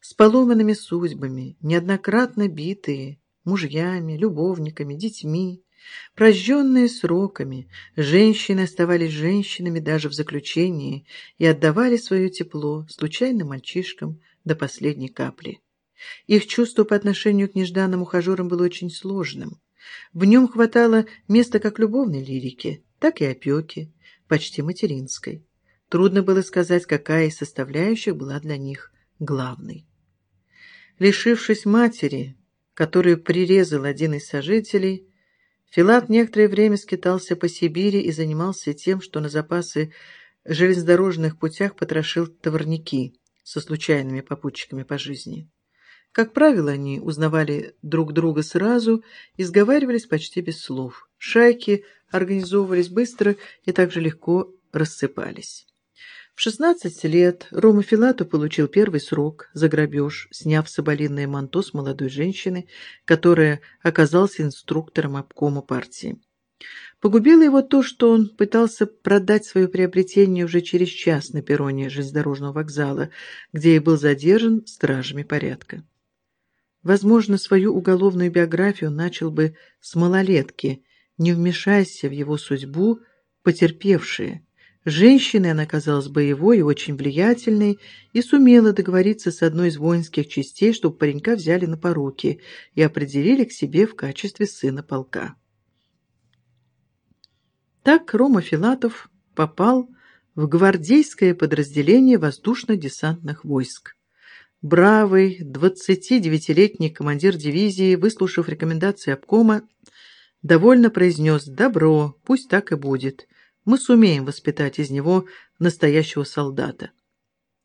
с поломанными судьбами, неоднократно битые мужьями, любовниками, детьми, прожженные сроками, женщины оставались женщинами даже в заключении и отдавали свое тепло случайным мальчишкам до последней капли. Их чувство по отношению к нежданным ухажерам было очень сложным. В нем хватало места как любовной лирики, так и опеки, почти материнской. Трудно было сказать, какая из составляющих была для них главной. Лишившись матери, которую прирезал один из сожителей, Филат некоторое время скитался по Сибири и занимался тем, что на запасы железнодорожных путях потрошил товарники со случайными попутчиками по жизни. Как правило, они узнавали друг друга сразу и сговаривались почти без слов. Шайки организовывались быстро и также легко рассыпались. В 16 лет Рома Филату получил первый срок за грабеж, сняв соболиное манто с молодой женщины, которая оказалась инструктором обкома партии. Погубило его то, что он пытался продать свое приобретение уже через час на перроне железнодорожного вокзала, где и был задержан стражами порядка. Возможно, свою уголовную биографию начал бы с малолетки, не вмешайся в его судьбу потерпевшие – Женщиной она казалась боевой и очень влиятельной и сумела договориться с одной из воинских частей, чтобы паренька взяли на поруки и определили к себе в качестве сына полка. Так Рома Филатов попал в гвардейское подразделение воздушно-десантных войск. Бравый 29-летний командир дивизии, выслушав рекомендации обкома, довольно произнес «Добро, пусть так и будет» мы сумеем воспитать из него настоящего солдата.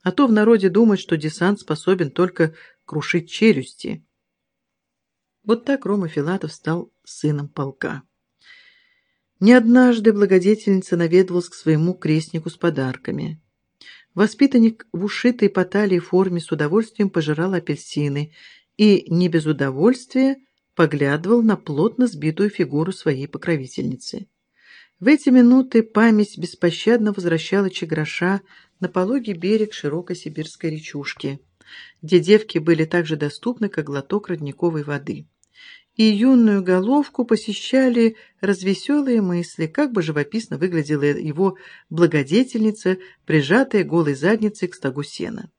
А то в народе думают, что десант способен только крушить челюсти. Вот так Рома Филатов стал сыном полка. Не однажды благодетельница наведывалась к своему крестнику с подарками. Воспитанник в ушитой по талии форме с удовольствием пожирал апельсины и не без удовольствия поглядывал на плотно сбитую фигуру своей покровительницы. В эти минуты память беспощадно возвращала Чеграша на пологий берег широкой сибирской речушки, где девки были так же доступны, как глоток родниковой воды. И юную головку посещали развеселые мысли, как бы живописно выглядела его благодетельница, прижатая голой задницей к стогу сена.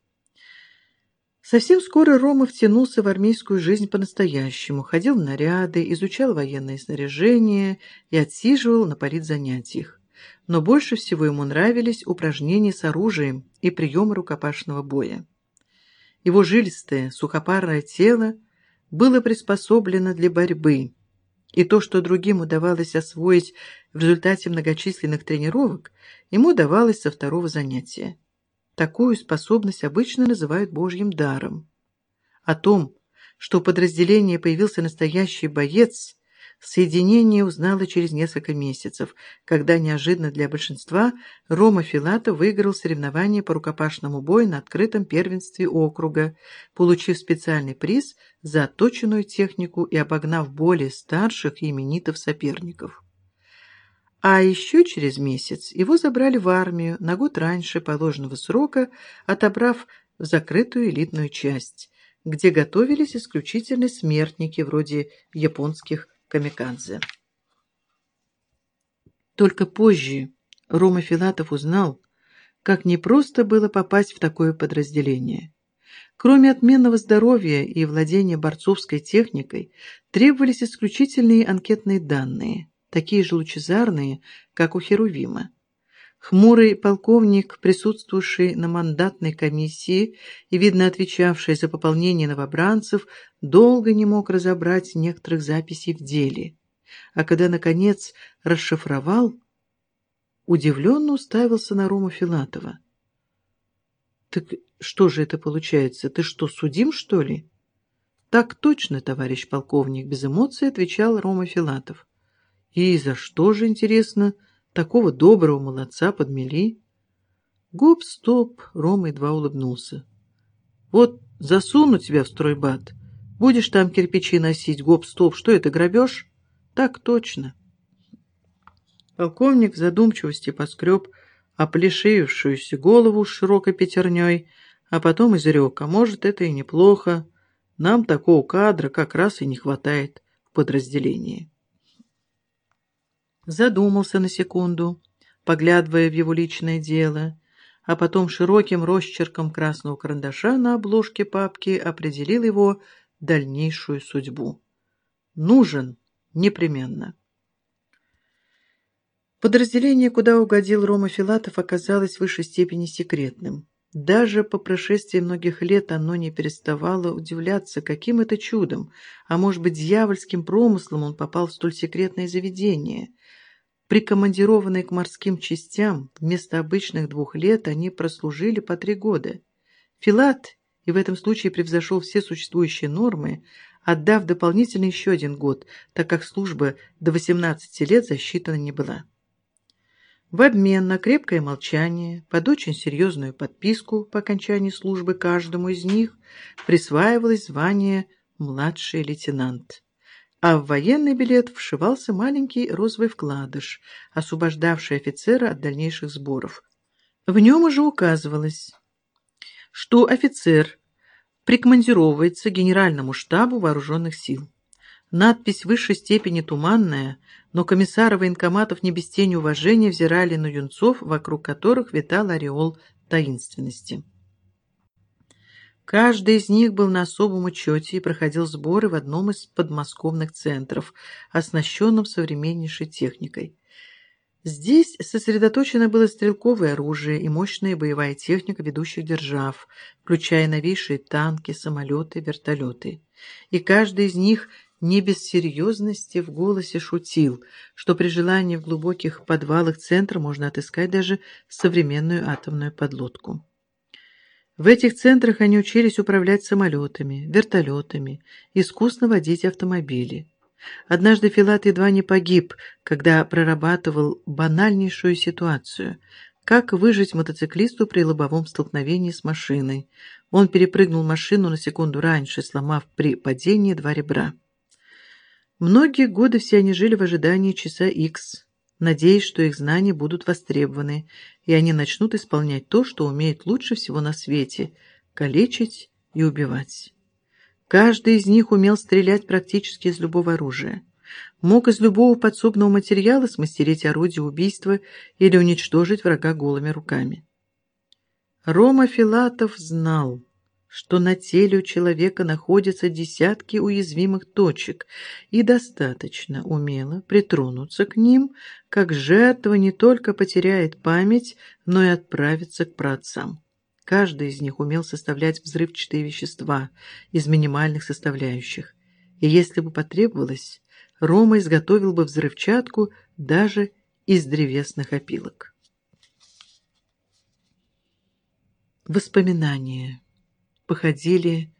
Совсем скоро Рома втянулся в армейскую жизнь по-настоящему, ходил в наряды, изучал военное снаряжение и отсиживал на политзанятиях. Но больше всего ему нравились упражнения с оружием и приемы рукопашного боя. Его жилистое, сухопарное тело было приспособлено для борьбы, и то, что другим удавалось освоить в результате многочисленных тренировок, ему давалось со второго занятия. Такую способность обычно называют Божьим даром. О том, что в подразделении появился настоящий боец, соединение узнало через несколько месяцев, когда неожиданно для большинства Рома Филата выиграл соревнование по рукопашному бою на открытом первенстве округа, получив специальный приз за отточенную технику и обогнав более старших и именитых соперников. А еще через месяц его забрали в армию на год раньше положенного срока, отобрав в закрытую элитную часть, где готовились исключительно смертники вроде японских камикадзе. Только позже Рома Филатов узнал, как непросто было попасть в такое подразделение. Кроме отменного здоровья и владения борцовской техникой, требовались исключительные анкетные данные – такие же лучезарные, как у Херувима. Хмурый полковник, присутствовавший на мандатной комиссии и, видно, отвечавший за пополнение новобранцев, долго не мог разобрать некоторых записей в деле. А когда, наконец, расшифровал, удивленно уставился на Рому Филатова. «Так что же это получается? Ты что, судим, что ли?» «Так точно, товарищ полковник», — без эмоций отвечал Рома Филатов. И за что же, интересно, такого доброго молодца подмели? Гоп-стоп, Рома едва улыбнулся. Вот засуну тебя в стройбат. Будешь там кирпичи носить, гоп-стоп, что это, грабеж? Так точно. Полковник в задумчивости поскреб оплешивившуюся голову широкой пятерней, а потом изрек, а может, это и неплохо. Нам такого кадра как раз и не хватает в подразделении. Задумался на секунду, поглядывая в его личное дело, а потом широким росчерком красного карандаша на обложке папки определил его дальнейшую судьбу. Нужен непременно. Подразделение, куда угодил Рома Филатов, оказалось в высшей степени секретным. Даже по прошествии многих лет оно не переставало удивляться, каким это чудом, а может быть дьявольским промыслом он попал в столь секретное заведение. Прикомандированные к морским частям, вместо обычных двух лет они прослужили по три года. Филат и в этом случае превзошел все существующие нормы, отдав дополнительно еще один год, так как служба до 18 лет засчитана не была. В обмен на крепкое молчание, под очень серьезную подписку по окончании службы каждому из них присваивалось звание «младший лейтенант», а в военный билет вшивался маленький розовый вкладыш, освобождавший офицера от дальнейших сборов. В нем уже указывалось, что офицер прикомандировывается Генеральному штабу Вооруженных сил. Надпись высшей степени туманная, но комиссары военкоматов не без тени уважения взирали на юнцов, вокруг которых витал ореол таинственности. Каждый из них был на особом учете и проходил сборы в одном из подмосковных центров, оснащенном современнейшей техникой. Здесь сосредоточено было стрелковое оружие и мощная боевая техника ведущих держав, включая новейшие танки, самолеты, вертолеты. И каждый из них не без серьезности в голосе шутил, что при желании в глубоких подвалах центра можно отыскать даже современную атомную подлодку. В этих центрах они учились управлять самолетами, вертолетами, искусно водить автомобили. Однажды Филат едва не погиб, когда прорабатывал банальнейшую ситуацию – как выжить мотоциклисту при лобовом столкновении с машиной. Он перепрыгнул машину на секунду раньше, сломав при падении два ребра. Многие годы все они жили в ожидании часа Икс, надеясь, что их знания будут востребованы, и они начнут исполнять то, что умеют лучше всего на свете – калечить и убивать. Каждый из них умел стрелять практически из любого оружия. Мог из любого подсобного материала смастерить орудие убийства или уничтожить врага голыми руками. Рома Филатов знал – что на теле у человека находятся десятки уязвимых точек, и достаточно умело притронуться к ним, как жертва не только потеряет память, но и отправится к праотцам. Каждый из них умел составлять взрывчатые вещества из минимальных составляющих, и если бы потребовалось, Рома изготовил бы взрывчатку даже из древесных опилок. Воспоминания походили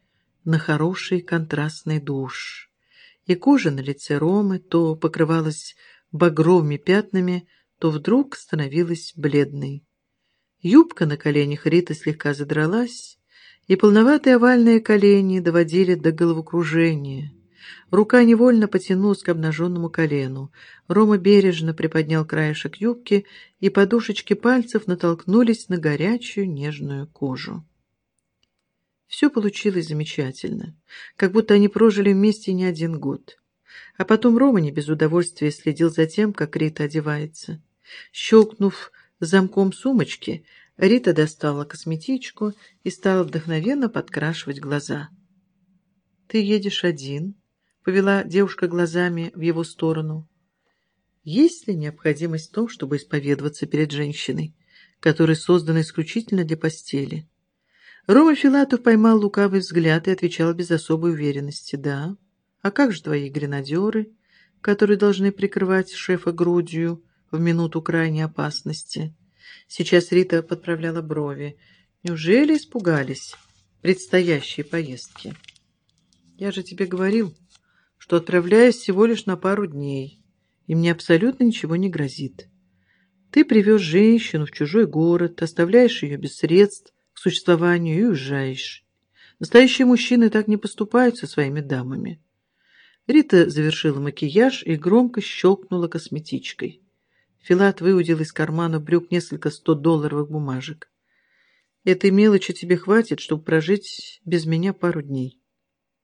на хороший контрастный душ, и кожа на лице Ромы то покрывалась багровыми пятнами, то вдруг становилась бледной. Юбка на коленях Риты слегка задралась, и полноватые овальные колени доводили до головокружения. Рука невольно потянулась к обнаженному колену. Рома бережно приподнял краешек юбки, и подушечки пальцев натолкнулись на горячую нежную кожу. Все получилось замечательно, как будто они прожили вместе не один год. А потом Рома не без удовольствия следил за тем, как Рита одевается. Щелкнув замком сумочки, Рита достала косметичку и стала вдохновенно подкрашивать глаза. «Ты едешь один?» — повела девушка глазами в его сторону. «Есть ли необходимость в том, чтобы исповедоваться перед женщиной, которая создана исключительно для постели?» Рома Филатов поймал лукавый взгляд и отвечал без особой уверенности. «Да. А как же твои гренадеры, которые должны прикрывать шефа грудью в минуту крайней опасности?» Сейчас Рита подправляла брови. «Неужели испугались предстоящей поездки?» «Я же тебе говорил, что отправляюсь всего лишь на пару дней, и мне абсолютно ничего не грозит. Ты привез женщину в чужой город, оставляешь ее без средств, к существованию и уезжаешь. Настоящие мужчины так не поступают со своими дамами. Рита завершила макияж и громко щелкнула косметичкой. Филат выудил из кармана брюк несколько сто долларовых бумажек. Этой мелочи тебе хватит, чтобы прожить без меня пару дней.